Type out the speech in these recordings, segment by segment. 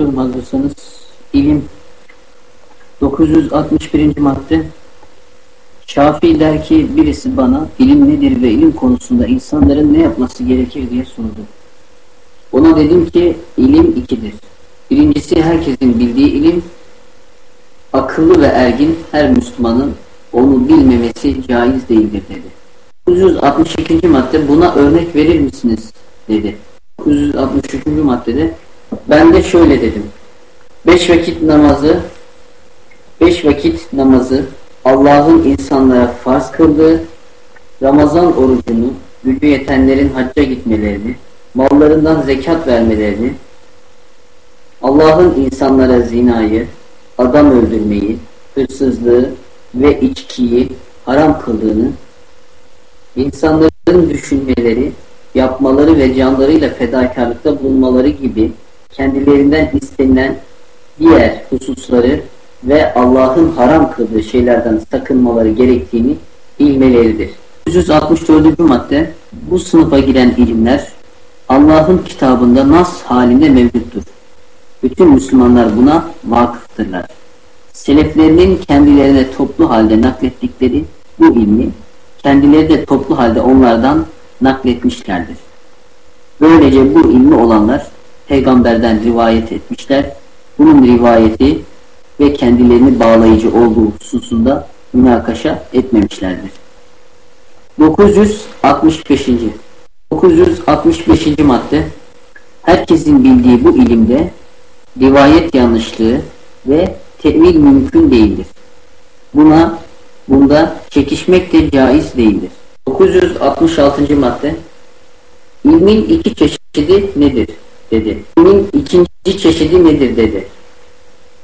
Hazırsanız ilim 961. madde Şafii der ki birisi bana ilim nedir ve ilim konusunda insanların ne yapması gerekir diye sordu. Ona dedim ki ilim ikidir. Birincisi herkesin bildiği ilim akıllı ve ergin her Müslümanın onu bilmemesi caiz değildir dedi. 962. madde buna örnek verir misiniz dedi. 963. maddede ben de şöyle dedim. Beş vakit namazı beş vakit namazı Allah'ın insanlara farz kıldığı Ramazan orucunu gücü yetenlerin hacca gitmelerini mallarından zekat vermelerini Allah'ın insanlara zinayı adam öldürmeyi hırsızlığı ve içkiyi haram kıldığını insanların düşünmeleri yapmaları ve canlarıyla fedakarlıkta bulunmaları gibi kendilerinden istenilen diğer hususları ve Allah'ın haram kıldığı şeylerden sakınmaları gerektiğini bilmeleridir. 164. madde bu sınıfa giren ilimler Allah'ın kitabında nas halinde mevcuttur. Bütün Müslümanlar buna vakıftırlar. Seleflerinin kendilerine toplu halde naklettikleri bu ilmi kendileri de toplu halde onlardan nakletmişlerdir. Böylece bu ilmi olanlar peygamberden rivayet etmişler. Bunun rivayeti ve kendilerini bağlayıcı olduğu hususunda münakaşa etmemişlerdir. 965. 965. madde Herkesin bildiği bu ilimde rivayet yanlışlığı ve tevil mümkün değildir. Buna bunda çekişmek de caiz değildir. 966. madde İlmin iki çeşidi nedir? Dedi. İlmin ikinci çeşidi nedir? dedi.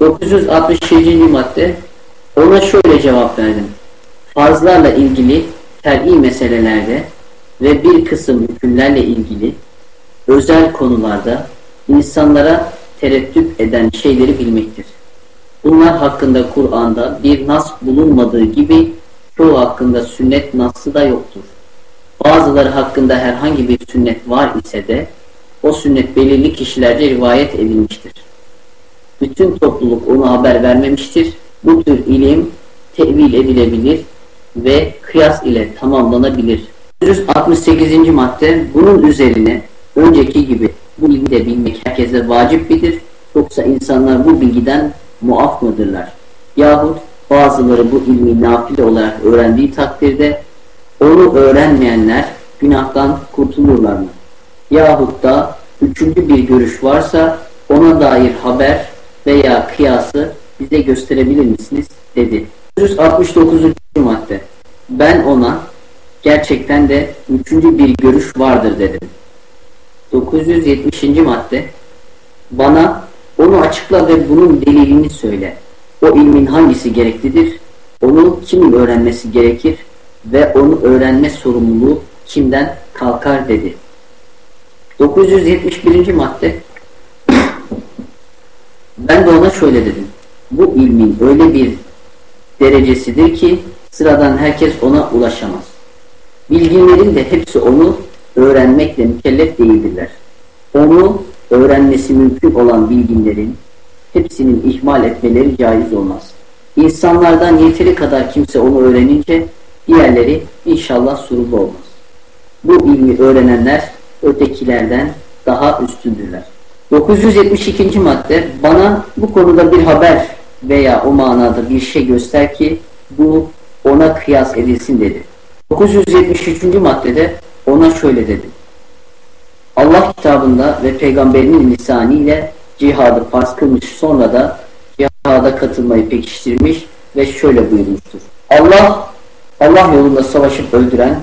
967. madde ona şöyle cevap verdim. Farzlarla ilgili ter'i meselelerde ve bir kısım hükümlerle ilgili özel konularda insanlara tereddüt eden şeyleri bilmektir. Bunlar hakkında Kur'an'da bir nas bulunmadığı gibi çoğu hakkında sünnet nassı da yoktur. Bazıları hakkında herhangi bir sünnet var ise de o sünnet belirli kişilerce rivayet edilmiştir. Bütün topluluk onu haber vermemiştir. Bu tür ilim tevil edilebilir ve kıyas ile tamamlanabilir. 168. madde bunun üzerine önceki gibi bu ilmi de bilmek herkese vacip midir? Yoksa insanlar bu bilgiden muaf mıdırlar? Yahut bazıları bu ilmi nafile olarak öğrendiği takdirde onu öğrenmeyenler günahtan kurtulurlar mı? Yahut da üçüncü bir görüş varsa ona dair haber veya kıyası bize gösterebilir misiniz? dedi. 169. madde. Ben ona gerçekten de üçüncü bir görüş vardır dedim. 970. madde. Bana onu açıkla ve bunun delilini söyle. O ilmin hangisi gereklidir? Onu kimin öğrenmesi gerekir? Ve onu öğrenme sorumluluğu kimden kalkar dedi. 971. madde Ben de ona şöyle dedim. Bu ilmin öyle bir derecesidir ki sıradan herkes ona ulaşamaz. Bilginlerin de hepsi onu öğrenmekle mükellef değildirler. Onu öğrenmesi mümkün olan bilginlerin hepsinin ihmal etmeleri caiz olmaz. İnsanlardan yeteri kadar kimse onu öğrenince diğerleri inşallah surulu olmaz. Bu ilmi öğrenenler ötekilerden daha üstündürler. 972. madde bana bu konuda bir haber veya o manada bir şey göster ki bu ona kıyas edilsin dedi. 973. maddede ona şöyle dedi. Allah kitabında ve peygamberinin lisaniyle cihadı farz kılmış sonra da cihada katılmayı pekiştirmiş ve şöyle buyurmuştur. Allah Allah yolunda savaşıp öldüren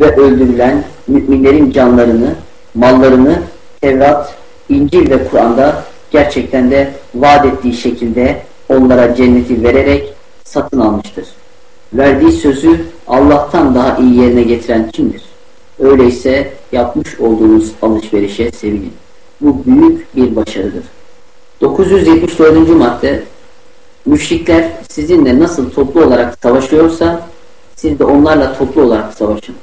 ve öldürülen müminlerin canlarını, mallarını Tevrat, İncil ve Kur'an'da gerçekten de vaat ettiği şekilde onlara cenneti vererek satın almıştır. Verdiği sözü Allah'tan daha iyi yerine getiren kimdir? Öyleyse yapmış olduğunuz alışverişe sevinin. Bu büyük bir başarıdır. 974. madde Müşrikler sizinle nasıl toplu olarak savaşıyorsa siz de onlarla toplu olarak savaşın.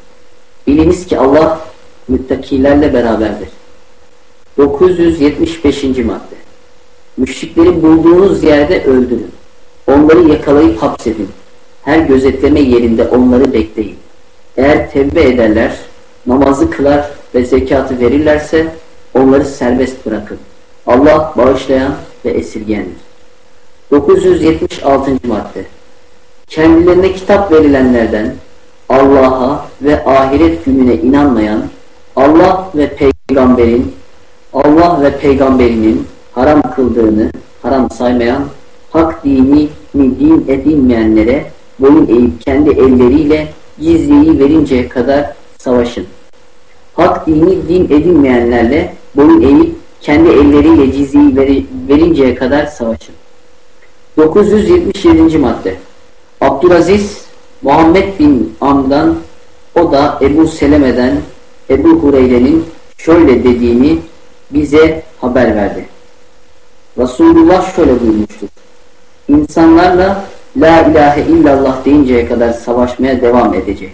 Biliniz ki Allah müttakilerle beraberdir. 975. madde Müşrikleri bulduğunuz yerde öldürün. Onları yakalayıp hapsedin. Her gözetleme yerinde onları bekleyin. Eğer tevbe ederler, namazı kılar ve zekatı verirlerse onları serbest bırakın. Allah bağışlayan ve esirgeyendir. 976. madde Kendilerine kitap verilenlerden Allah'a ve ahiret gününe inanmayan, Allah ve peygamberin Allah ve peygamberinin haram kıldığını haram saymayan, hak dini mi din edinmeyenlere boyun eğip kendi elleriyle gizliyi verinceye kadar savaşın. Hak dini din edinmeyenlerle boyun eğip kendi elleriyle cizyeyi veri, verinceye kadar savaşın. 977. madde Abdülaziz Muhammed bin Am'dan o da Ebu Seleme'den Ebu Hureyre'nin şöyle dediğini bize haber verdi. Resulullah şöyle buyurmuştur. İnsanlarla La ilahe illallah deyinceye kadar savaşmaya devam edecek.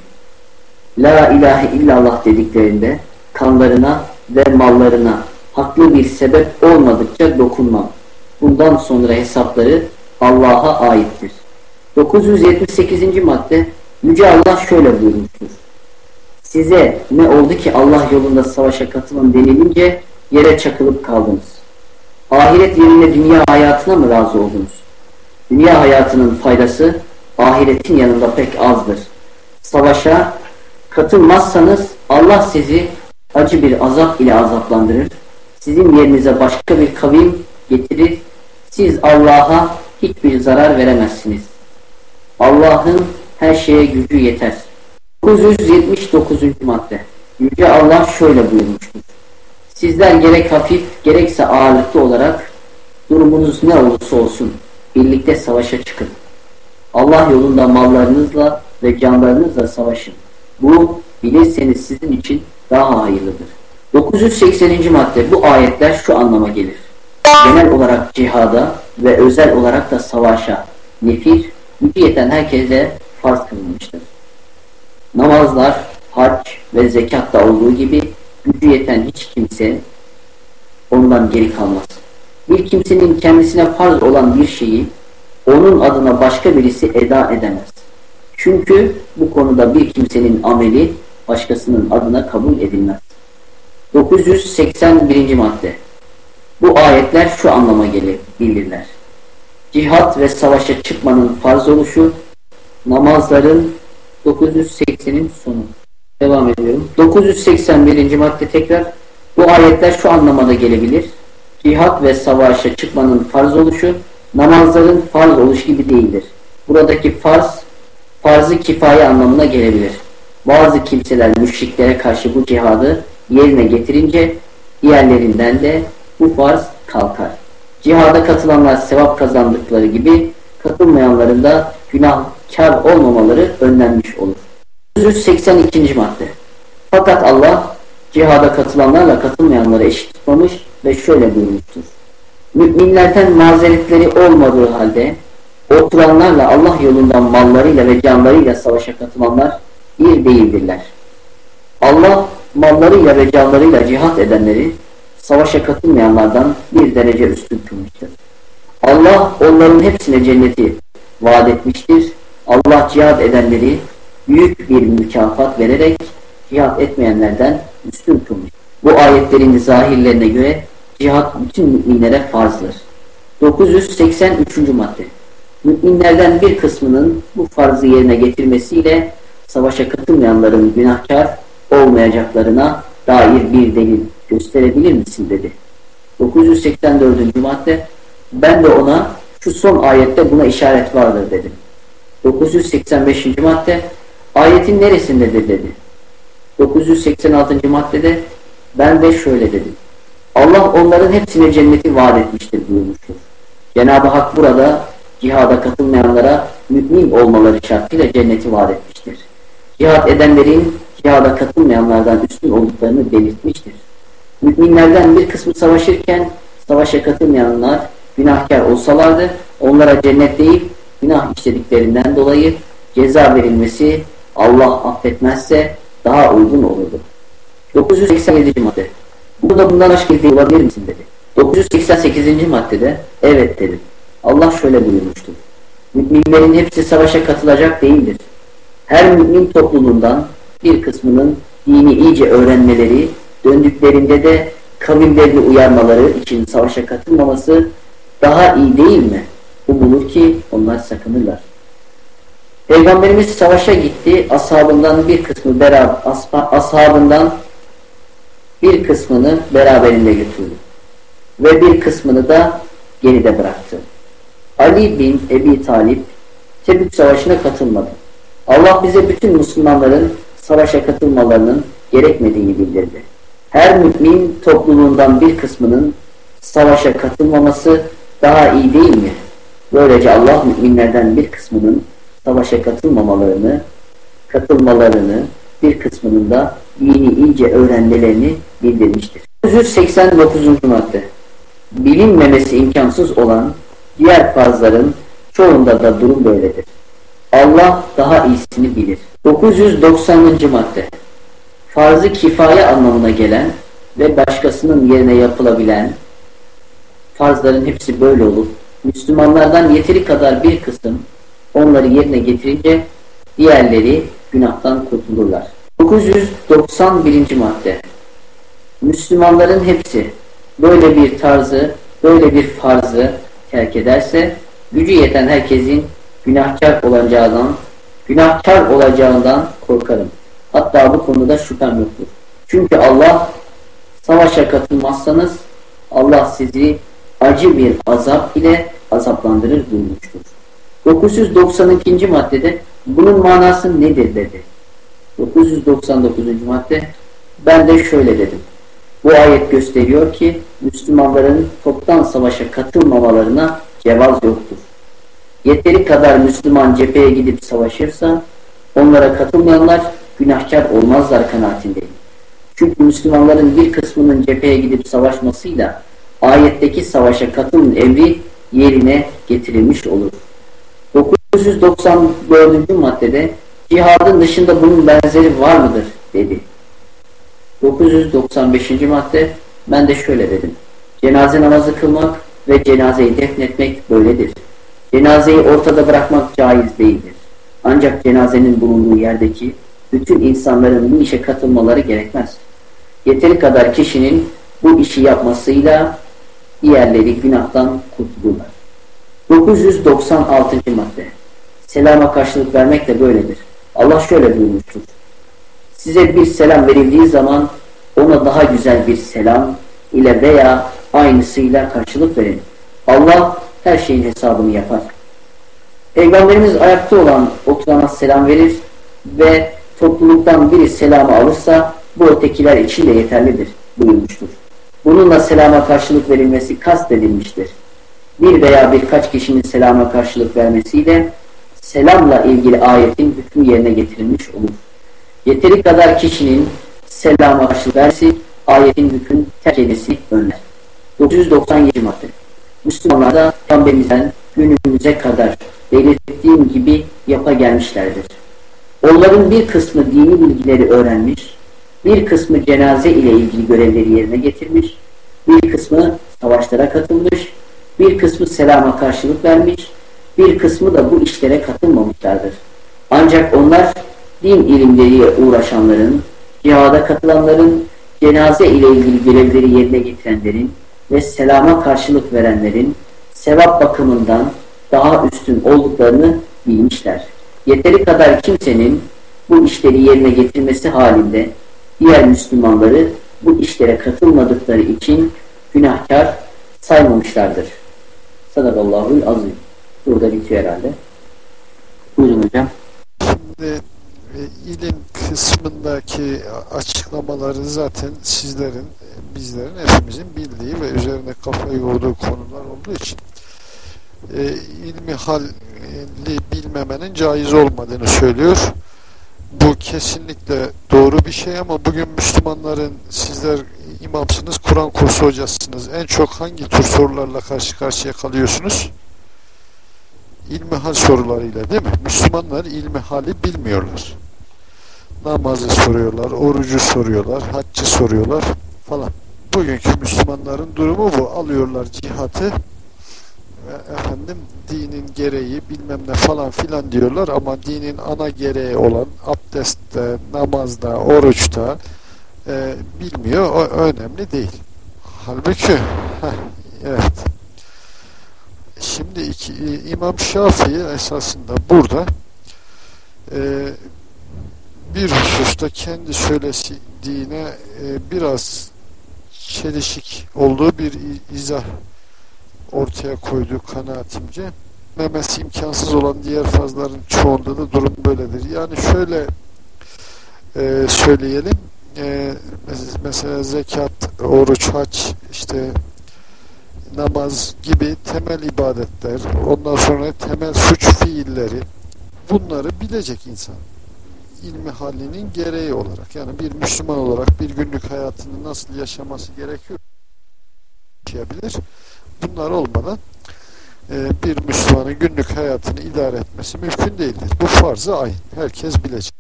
La ilahe illallah dediklerinde kanlarına ve mallarına haklı bir sebep olmadıkça dokunmam. Bundan sonra hesapları Allah'a aittir. 978. madde Yüce Allah şöyle buyurmuştur. Size ne oldu ki Allah yolunda savaşa katılın denilince yere çakılıp kaldınız. Ahiret yerine dünya hayatına mı razı oldunuz? Dünya hayatının faydası ahiretin yanında pek azdır. Savaşa katılmazsanız Allah sizi acı bir azap ile azaplandırır. Sizin yerinize başka bir kavim getirir. Siz Allah'a hiçbir zarar veremezsiniz. Allah'ın her şeye gücü yeter. 979. madde Yüce Allah şöyle buyurmuştur. Sizler gerek hafif gerekse ağırlıklı olarak durumunuz ne olursa olsun birlikte savaşa çıkın. Allah yolunda mallarınızla ve canlarınızla savaşın. Bu bilirseniz sizin için daha hayırlıdır. 980. madde bu ayetler şu anlama gelir. Genel olarak cihada ve özel olarak da savaşa, nefir, gücü yeten herkese farz kılınmıştır. Namazlar, hac ve zekatta olduğu gibi gücü hiç kimse ondan geri kalmaz. Bir kimsenin kendisine farz olan bir şeyi onun adına başka birisi eda edemez. Çünkü bu konuda bir kimsenin ameli başkasının adına kabul edilmez. 981. madde Bu ayetler şu anlama gelir, bilirler. Cihat ve savaşa çıkmanın farz oluşu, namazların 980'in sonu. Devam ediyorum. 981. madde tekrar. Bu ayetler şu anlamada gelebilir. Cihat ve savaşa çıkmanın farz oluşu, namazların farz oluş gibi değildir. Buradaki farz, farzı kifaye anlamına gelebilir. Bazı kimseler müşriklere karşı bu cihadı yerine getirince diğerlerinden de bu farz kalkar. Cihada katılanlar sevap kazandıkları gibi katılmayanların da günahkar olmamaları önlenmiş olur. 182. madde Fakat Allah cihada katılanlarla katılmayanları eşit tutmamış ve şöyle buyurmuştur. Müminlerden mazeretleri olmadığı halde oturanlarla Allah yolundan mallarıyla ve canlarıyla savaşa katılanlar bir değildirler. Allah mallarıyla ve canlarıyla cihat edenleri savaşa katılmayanlardan bir derece üstün kılmıştır. Allah onların hepsine cenneti vaat etmiştir. Allah cihat edenleri büyük bir mükafat vererek cihat etmeyenlerden üstün kılmış. Bu ayetlerin zahirlerine göre cihat bütün müminlere farzdır. 983. madde Müminlerden bir kısmının bu farzı yerine getirmesiyle savaşa katılmayanların günahkar olmayacaklarına dair bir delil gösterebilir misin dedi. 984. madde ben de ona şu son ayette buna işaret vardır dedim. 985. madde ayetin neresindedir dedi. 986. maddede ben de şöyle dedim. Allah onların hepsine cenneti vaat etmiştir buyurmuştur. Cenab-ı Hak burada cihada katılmayanlara mümin olmaları şartıyla cenneti vaat etmiştir. Cihad edenlerin cihada katılmayanlardan üstün olduklarını belirtmiştir. Müminlerden bir kısmı savaşırken savaşa katılmayanlar günahkar olsalardı onlara cennet değil günah işlediklerinden dolayı ceza verilmesi Allah affetmezse daha uygun olurdu. 987. madde Burada bundan başka bir olabilir misin dedi. 988. maddede evet dedi. Allah şöyle buyurmuştur. Müminlerin hepsi savaşa katılacak değildir. Her mümin topluluğundan bir kısmının dini iyice öğrenmeleri, döndüklerinde de kavimlerini uyarmaları için savaşa katılmaması daha iyi değil mi? Umulur ki onlar sakınırlar. Peygamberimiz savaşa gitti. Ashabından bir kısmı beraber ashabından bir kısmını beraberinde götürdü. Ve bir kısmını da geride bıraktı. Ali bin Ebi Talip Tebük Savaşı'na katılmadı. Allah bize bütün Müslümanların savaşa katılmalarının gerekmediğini bildirdi. Her mümin topluluğundan bir kısmının savaşa katılmaması daha iyi değil mi? Böylece Allah müminlerden bir kısmının savaşa katılmamalarını, katılmalarını, bir kısmının da dini iyice öğrenmelerini bildirmiştir. 189. madde Bilinmemesi imkansız olan diğer farzların çoğunda da durum böyledir. Allah daha iyisini bilir. 990. madde Farzı kifaye anlamına gelen ve başkasının yerine yapılabilen farzların hepsi böyle olup Müslümanlardan yeteri kadar bir kısım onları yerine getirince diğerleri günahtan kurtulurlar. 991. madde Müslümanların hepsi böyle bir tarzı, böyle bir farzı terk ederse gücü yeten herkesin günahkar olacağından günahkar olacağından korkarım. Hatta bu konuda şüphem yoktur. Çünkü Allah savaşa katılmazsanız Allah sizi acı bir azap ile azaplandırır buyurmuştur. 992. maddede bunun manası nedir dedi. 999. madde ben de şöyle dedim. Bu ayet gösteriyor ki Müslümanların toptan savaşa katılmamalarına cevaz yoktur. Yeteri kadar Müslüman cepheye gidip savaşırsa onlara katılmayanlar günahkar olmazlar kanaatindeyim. Çünkü Müslümanların bir kısmının cepheye gidip savaşmasıyla ayetteki savaşa katılın emri yerine getirilmiş olur. 994. maddede cihadın dışında bunun benzeri var mıdır dedi. 995. madde ben de şöyle dedim. Cenaze namazı kılmak ve cenazeyi defnetmek böyledir. Cenazeyi ortada bırakmak caiz değildir. Ancak cenazenin bulunduğu yerdeki bütün insanların bu işe katılmaları gerekmez. Yeteri kadar kişinin bu işi yapmasıyla diğerleri günahtan kurtulurlar. 996. madde Selama karşılık vermek de böyledir. Allah şöyle buyurmuştur. Size bir selam verildiği zaman ona daha güzel bir selam ile veya aynısıyla karşılık verin. Allah her şeyin hesabını yapar. Peygamberimiz ayakta olan oturana selam verir ve topluluktan biri selamı alırsa bu ötekiler için de yeterlidir buyurmuştur. Bununla selama karşılık verilmesi kastedilmiştir. Bir veya birkaç kişinin selama karşılık vermesiyle selamla ilgili ayetin hükmü yerine getirilmiş olur. Yeteri kadar kişinin selama karşılık versi ayetin hükmün terk edilmesi önler. 997 madde Müslümanlar da Peygamberimizden günümüze kadar belirttiğim gibi yapa gelmişlerdir. Onların bir kısmı dini bilgileri öğrenmiş, bir kısmı cenaze ile ilgili görevleri yerine getirmiş, bir kısmı savaşlara katılmış, bir kısmı selama karşılık vermiş, bir kısmı da bu işlere katılmamışlardır. Ancak onlar din ilimleriyle uğraşanların, cihada katılanların, cenaze ile ilgili görevleri yerine getirenlerin ve selama karşılık verenlerin sevap bakımından daha üstün olduklarını bilmişler. Yeteri kadar kimsenin bu işleri yerine getirmesi halinde diğer Müslümanları bu işlere katılmadıkları için günahkar saymamışlardır. Sadakallahul azim. Burada bitiyor herhalde. Buyurun hocam. Şimdi e, ilim kısmındaki açıklamaları zaten sizlerin, bizlerin, hepimizin bildiği ve üzerine kafa yorduğu konular olduğu için e, ilmi halli bilmemenin caiz olmadığını söylüyor. Bu kesinlikle doğru bir şey ama bugün Müslümanların sizler imamsınız, Kur'an kursu hocasısınız. En çok hangi tür sorularla karşı karşıya kalıyorsunuz? İlmihal sorularıyla değil mi? Müslümanlar ilmihali bilmiyorlar. Namazı soruyorlar, orucu soruyorlar, haccı soruyorlar falan. bugünkü Müslümanların durumu bu. Alıyorlar cihatı efendim dinin gereği bilmem ne falan filan diyorlar ama dinin ana gereği olan abdestte, namazda, oruçta e, bilmiyor. O önemli değil. Halbuki heh, evet. Şimdi iki, İmam Şafii esasında burada e, bir hususta kendi söylediğine e, biraz çelişik olduğu bir izah ortaya koyduğu kanaatimce memesi imkansız olan diğer fazların çoğunda da durum böyledir. Yani şöyle e, söyleyelim e, mesela zekat, oruç, haç işte namaz gibi temel ibadetler ondan sonra temel suç fiilleri bunları bilecek insan ilmi halinin gereği olarak yani bir Müslüman olarak bir günlük hayatını nasıl yaşaması gerekiyor yaşayabilir. Bunlar olmadan e, bir Müslümanın günlük hayatını idare etmesi mümkün değildir. Bu farzı ayın. Herkes bilecek.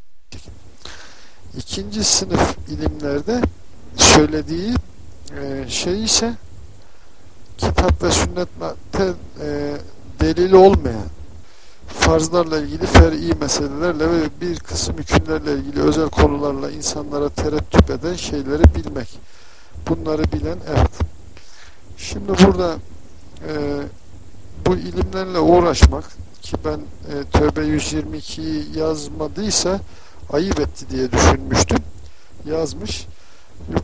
İkinci sınıf ilimlerde söylediği e, şey ise kitap ve sünnette e, delili olmayan farzlarla ilgili fer'i meselelerle ve bir kısım hükümlerle ilgili özel konularla insanlara tereddüt eden şeyleri bilmek. Bunları bilen evet. Şimdi burada e, bu ilimlerle uğraşmak ki ben e, Tövbe 122'yi yazmadıysa ayıp etti diye düşünmüştüm. Yazmış.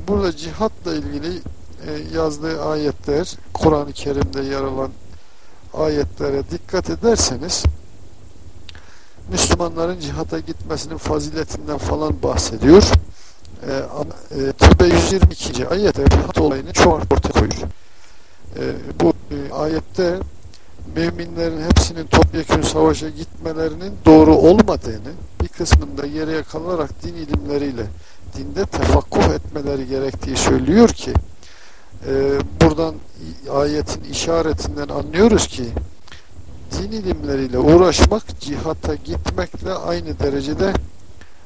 Burada cihatla ilgili e, yazdığı ayetler Kur'an-ı Kerim'de yer alan ayetlere dikkat ederseniz Müslümanların cihata gitmesinin faziletinden falan bahsediyor. E, e, Tövbe 122. ayette cihat olayını çok ortaya koyuyor. Ayette müminlerin hepsinin topyekun savaşa gitmelerinin doğru olmadığını bir kısmında geriye kalarak din ilimleriyle dinde tefakkuh etmeleri gerektiği söylüyor ki e, buradan ayetin işaretinden anlıyoruz ki din ilimleriyle uğraşmak cihata gitmekle aynı derecede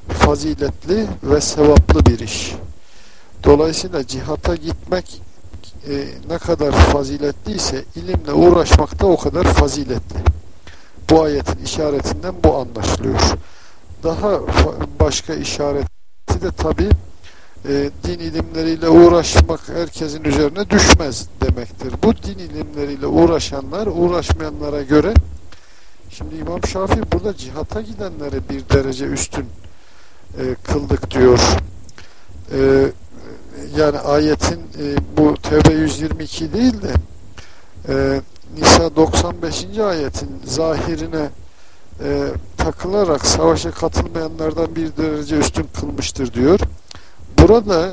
faziletli ve sevaplı bir iş. Dolayısıyla cihata gitmek e, ne kadar faziletliyse ilimle uğraşmak da o kadar faziletli. Bu ayetin işaretinden bu anlaşılıyor. Daha başka işareti de tabi e, din ilimleriyle uğraşmak herkesin üzerine düşmez demektir. Bu din ilimleriyle uğraşanlar uğraşmayanlara göre şimdi İmam Şafii burada cihata gidenlere bir derece üstün e, kıldık diyor. E, yani ayetin e, bu Tevbe 122 değil de e, Nisa 95. ayetin zahirine e, takılarak savaşa katılmayanlardan bir derece üstün kılmıştır diyor. Burada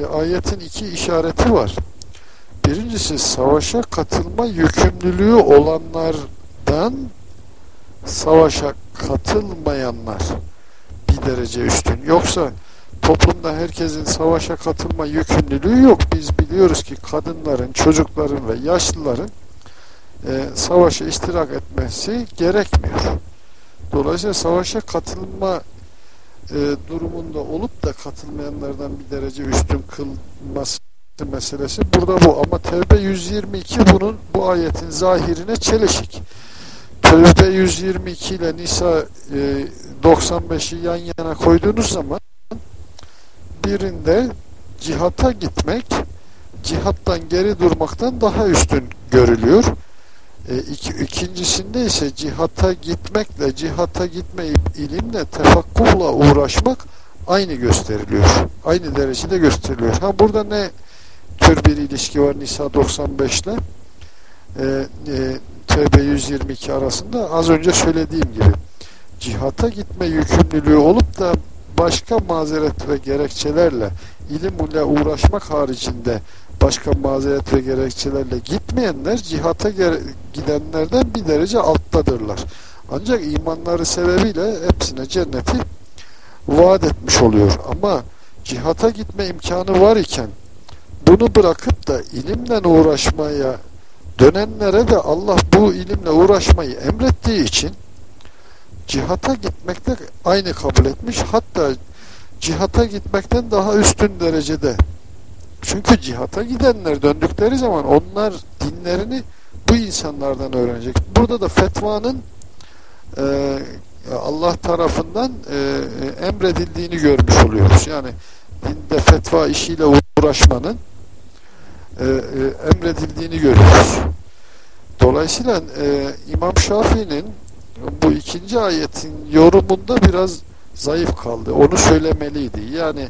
e, ayetin iki işareti var. Birincisi savaşa katılma yükümlülüğü olanlardan savaşa katılmayanlar bir derece üstün. Yoksa toplumda herkesin savaşa katılma yükümlülüğü yok. Biz biliyoruz ki kadınların, çocukların ve yaşlıların e, savaşa iştirak etmesi gerekmiyor. Dolayısıyla savaşa katılma e, durumunda olup da katılmayanlardan bir derece üstün kılması meselesi burada bu. Ama Tevbe 122 bunun bu ayetin zahirine çelişik. Tevbe 122 ile Nisa e, 95'i yan yana koyduğunuz zaman birinde cihata gitmek cihattan geri durmaktan daha üstün görülüyor. E, iki, ikincisinde ise cihata gitmekle cihata gitmeyip ilimle tefakkuhla uğraşmak aynı gösteriliyor. Aynı derecede gösteriliyor. Ha burada ne tür bir ilişki var Nisa 95 ile e, e, Tevbe 122 arasında az önce söylediğim gibi cihata gitme yükümlülüğü olup da başka mazeret ve gerekçelerle ilim ile uğraşmak haricinde başka mazeret ve gerekçelerle gitmeyenler cihata gidenlerden bir derece alttadırlar. Ancak imanları sebebiyle hepsine cenneti vaat etmiş oluyor. Ama cihata gitme imkanı var iken bunu bırakıp da ilimle uğraşmaya dönenlere de Allah bu ilimle uğraşmayı emrettiği için cihata gitmekte aynı kabul etmiş. Hatta cihata gitmekten daha üstün derecede Çünkü cihata gidenler döndükleri zaman onlar dinlerini bu insanlardan öğrenecek. Burada da fetvanın e, Allah tarafından e, e, emredildiğini görmüş oluyoruz. Yani dinde fetva işiyle uğraşmanın e, e, emredildiğini görüyoruz. Dolayısıyla e, İmam Şafii'nin bu ikinci ayetin yorumunda biraz zayıf kaldı. Onu söylemeliydi. Yani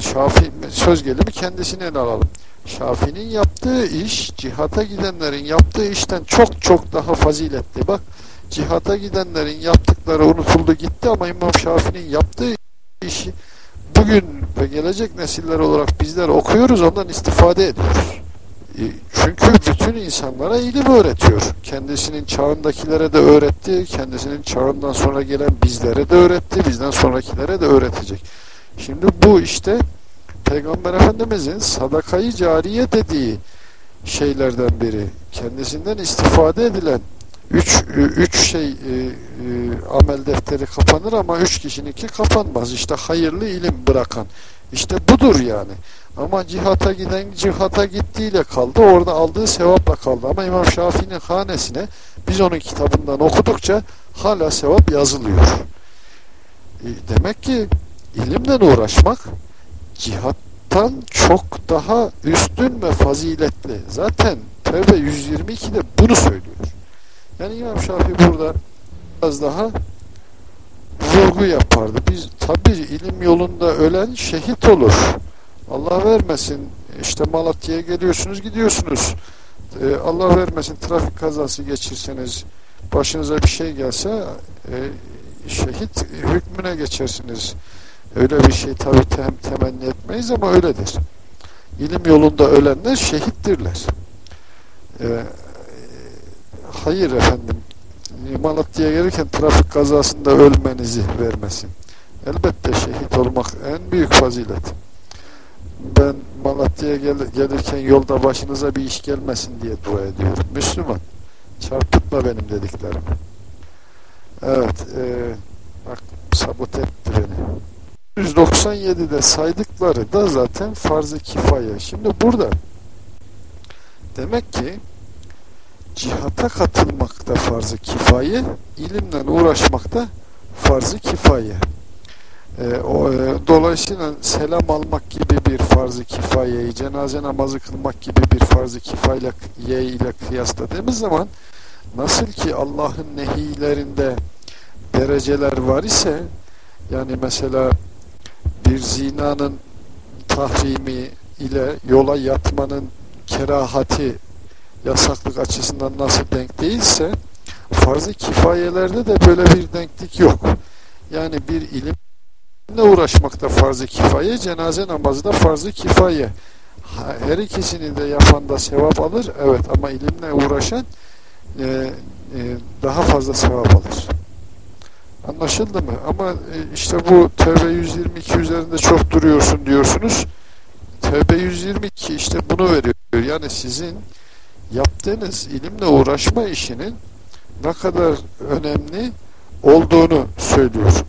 Şafii söz gelimi kendisine ele alalım. Şafii'nin yaptığı iş cihata gidenlerin yaptığı işten çok çok daha faziletli. Bak cihata gidenlerin yaptıkları unutuldu gitti ama İmam Şafii'nin yaptığı işi bugün ve gelecek nesiller olarak bizler okuyoruz ondan istifade ediyoruz. E, çünkü bütün insanlara ilim öğretiyor. Kendisinin çağındakilere de öğretti, kendisinin çağından sonra gelen bizlere de öğretti, bizden sonrakilere de öğretecek. Şimdi bu işte Peygamber Efendimizin sadakayı cariye dediği şeylerden biri. Kendisinden istifade edilen üç, üç şey e, e, amel defteri kapanır ama üç kişininki kapanmaz. İşte hayırlı ilim bırakan. İşte budur yani. Ama cihata giden cihata gittiğiyle kaldı. Orada aldığı sevapla kaldı. Ama İmam Şafii'nin hanesine biz onun kitabından okudukça hala sevap yazılıyor. E, demek ki ilimle uğraşmak cihattan çok daha üstün ve faziletli. Zaten Tevbe 122'de bunu söylüyor. Yani İmam Şafii burada biraz daha vurgu yapardı. Biz tabi ilim yolunda ölen şehit olur. Allah vermesin işte Malatya'ya geliyorsunuz gidiyorsunuz. Ee, Allah vermesin trafik kazası geçirseniz başınıza bir şey gelse e, şehit hükmüne geçersiniz. Öyle bir şey tabi tem, temenni etmeyiz ama öyledir. İlim yolunda ölenler şehittirler. Ee, hayır efendim Malatya'ya gelirken trafik kazasında ölmenizi vermesin. Elbette şehit olmak en büyük fazilet. Ben Malatya'ya gel gelirken yolda başınıza bir iş gelmesin diye dua ediyorum. Müslüman, çarpıtma benim dediklerimi. Evet, e, bak sabot etti beni. 197'de saydıkları da zaten farz-ı kifaye. Şimdi burada demek ki cihata katılmak da farz-ı kifaye, ilimle uğraşmak da farz-ı kifaye. E, o, e, dolayısıyla selam almak gibi bir farz-ı kifayeyi, cenaze namazı kılmak gibi bir farz-ı kifaye ile kıyasladığımız zaman nasıl ki Allah'ın nehilerinde dereceler var ise yani mesela bir zinanın tahrimi ile yola yatmanın kerahati yasaklık açısından nasıl denk değilse farz-ı kifayelerde de böyle bir denklik yok. Yani bir ilimle uğraşmakta farz-ı kifaye, cenaze namazı da farz-ı kifaye. Her ikisini de yapan da sevap alır. Evet ama ilimle uğraşan e, e, daha fazla sevap alır. Anlaşıldı mı? Ama e, işte bu Tevbe 122 üzerinde çok duruyorsun diyorsunuz. Tevbe 122 işte bunu veriyor. Yani sizin yaptığınız ilimle uğraşma işinin ne kadar önemli olduğunu söylüyor.